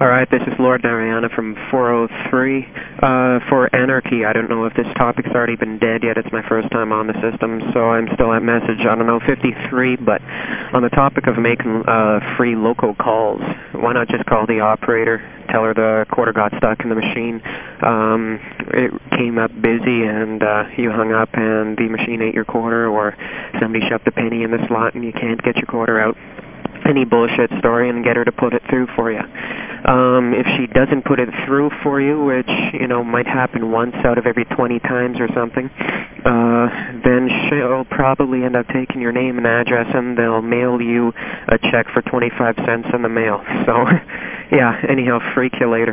All right, this is Lord Narayana from 403. Uh, for Anarchy, I don't know if this topic's already been dead yet. It's my first time on the system, so I'm still at message, I don't know, 53. But on the topic of making uh, free local calls, why not just call the operator, tell her the quarter got stuck in the machine, um, it came up busy and uh, you hung up and the machine ate your quarter, or somebody shoved a penny in the slot and you can't get your quarter out any bullshit story and get her to put it through for you. Um, if she doesn't put it through for you, which you know might happen once out of every 20 times or something, uh, then she'll probably end up taking your name and address and they'll mail you a check for 25 cents in the mail. So, yeah, anyhow, freak you later.